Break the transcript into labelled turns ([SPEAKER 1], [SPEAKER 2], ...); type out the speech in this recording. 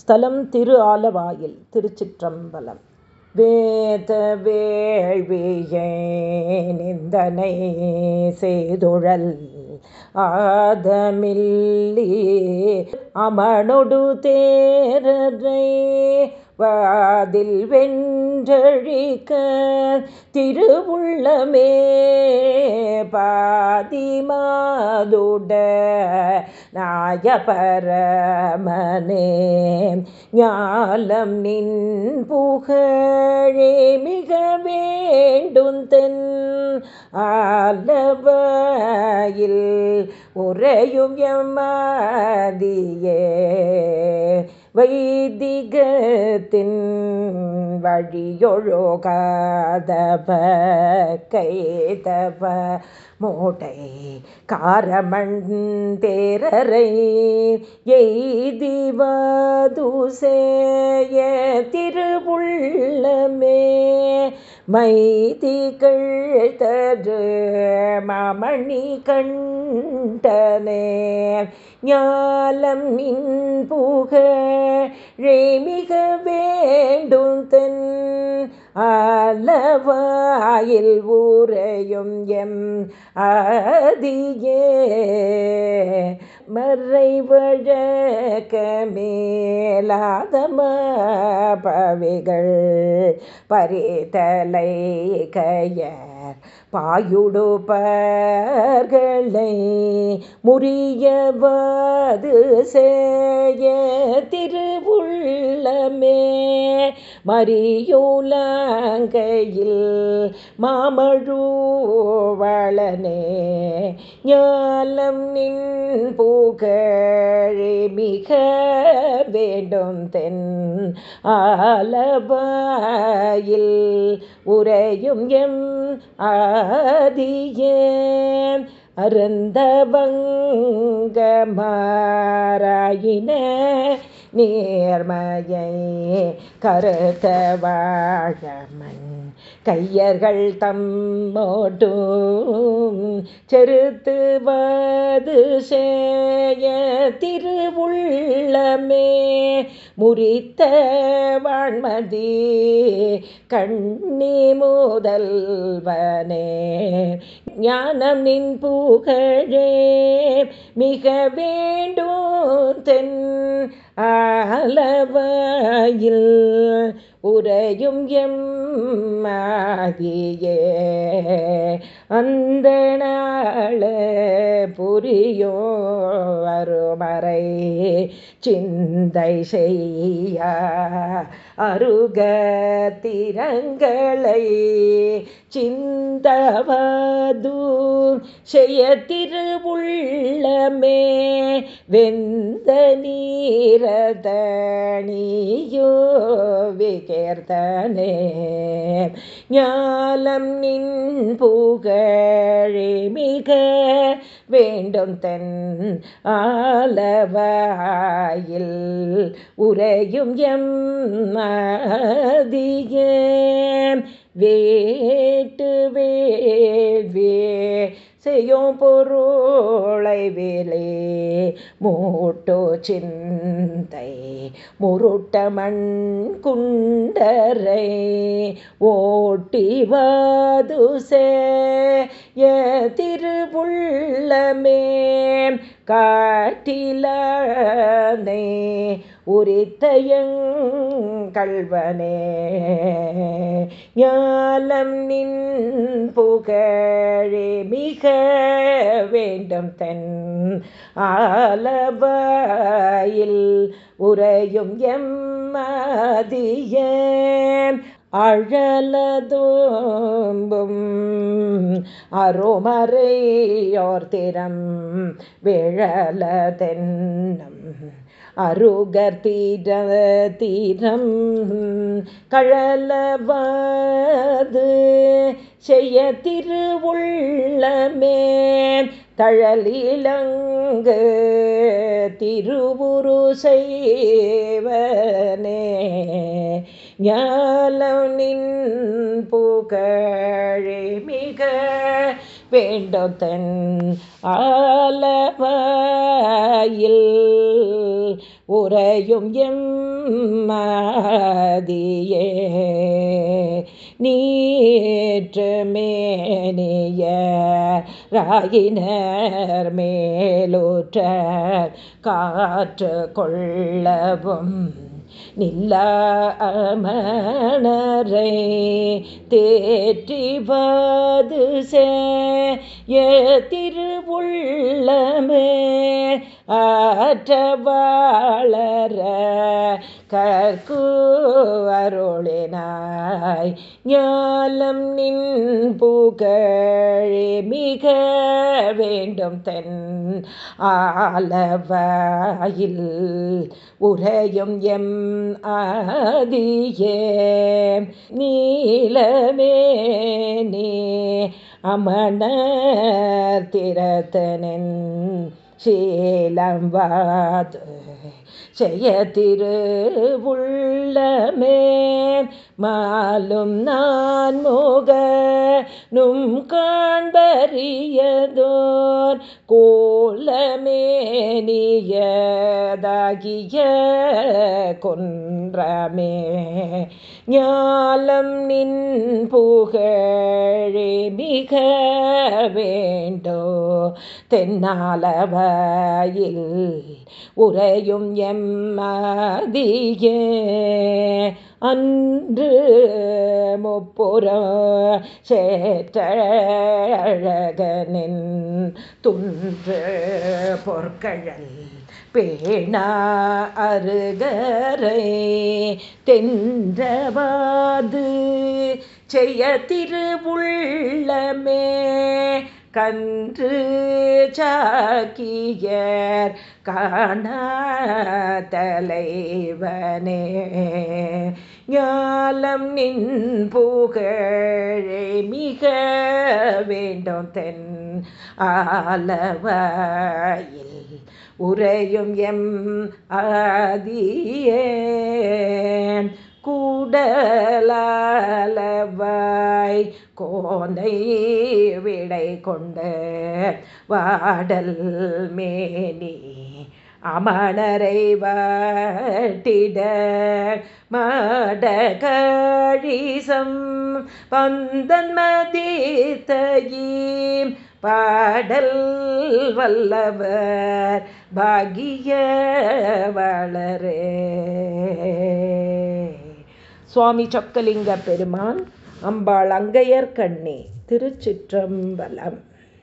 [SPEAKER 1] ஸ்தலம் திரு ஆலவாயில் திருச்சிற்றம்பலம். வேத வேள்வியே நிந்தனை செய்துழல் ஆதமில்லி. அமனொடு தேரரை வாதில் வென்றழிக்க திருவுள்ளமே பாதிமாதுட நாயபரமனே. ஞாலம் நின் புகழே மிக வேண்டும் தென் ஆலவாயில் உறையும் எம்மாதியே வைதிகத்தின் வழியொழுகாதவ கைதப மூட்டை காரமண் தேரரை எய்திவது திருவுள்ளமே. மைதிகள் தரு மாமணி கண்டனே. ஞாலம் நின் புகழே வேண்டும் தன் ஆலவாயில் ஊரையும் எம் ஆதியே மறைவழக்க மேலாதம பவிகள் பரிதலை கையர் பாயுடுப்பர்களை முறியவது செய்ய திருவுள்ளமே. மரியோலங்கையில் மாமழுவளனே ஞாலம் நின் புகழே மிக வேண்டும் தென் ஆலபாயில் உரையும் எம் ஆதியே. அருந்தவங்கமாராயின நேர்மையை கருத்த வாழமன். கையர்கள் தம்மோட்டும் செருத்துவது சேய திருவுள்ளமே. முறித்த வான்மதி கண்ணி முதல்வனே. ஞானம் நின் புகழே மிக வேண்டும் தென் அளவாயில் உரையும் எம் மாதியே அந்த புரியோ அருமறை சிந்தை செய்ய அருக திறங்களை சிந்தவது செய்ய திருவுள்ளமே வெந்த நீரதணியோ விகேர்த்தனே. ஞாலம் நின் புகழே மிக வேண்டும் தென் ஆலவாயில் உரையும் எம் அதியே வேட்டு வேள்வே செய்யும் பொருளை வேலே. மூட்டோ சிந்தை முருட்டமண் குண்டரை ஓட்டிவாது சேய திருவுள்ளமே காட்டிலே உரித்தயங்கள்வனே ஞாலம் நின் புகழே மிக வேண்டும் தன் ஆலவாயில் உரையும் எம்மதிய அழலதோம்பும் அருமறையோர் திறம் விழல தென்னம் அருகர் தீர தீரம் கழலவது செய்ய திருவுள்ளமே தழலிலங்கு திருவுரு செய்வனே ஞாலம் நின் புகழே மிக வேண்டோத்தன் ஆலவாயில் உறையும் எம் மாதியே. நீற்று மேனிய ராயினர் மேலூற்ற காற்று கொள்ளவும் நில்லாமணரை தேற்றிவாது சேய திருவுள்ளமே ஆற்றவாளர கற்கூவருளினாய். ஞாலம் நின் புகழே மிக வேண்டும் தென் ஆலவாயில். உரையும் எம் ஆதியே நீலமே நீ அமணர் திறத்தனின் சேலம் வாது. செய்ய திருவுள்ளமே மாலும் நான் மோக நும் காண்பறியதோர். கோலமேனியதாகிய கொன்றமே. ஞாலம் நின் புகழே மிக வேண்டோ. தென்னாலவர் தென்னாலவையில் உரையும் எம்மதியே. அன்று முப்புறம் சேற்றழகனின் துன்று பொற்கழல் பேணா அருகரை தென்றவாது. செய்ய திருவுள்ளமே கன்று சாக்கியர் காணாதலைவனே. ஞாலம் நின் புகழே மிக வேண்டும் தென் ஆலவாயில். உறையும் எம் ஆதியே கூடலவாய் கோனை விடை கொண்ட வாடல் மேனி அமணரை வாட்டிட மாடகழிசம் பந்தன் மதித்தயீம் பாடல் வல்லவர் பாகிய வளரே. சுவாமி சொக்கலிங்க பெருமான் அம்பாள் அங்கையர் கண்ணே திருச்சிற்றம்பலம்.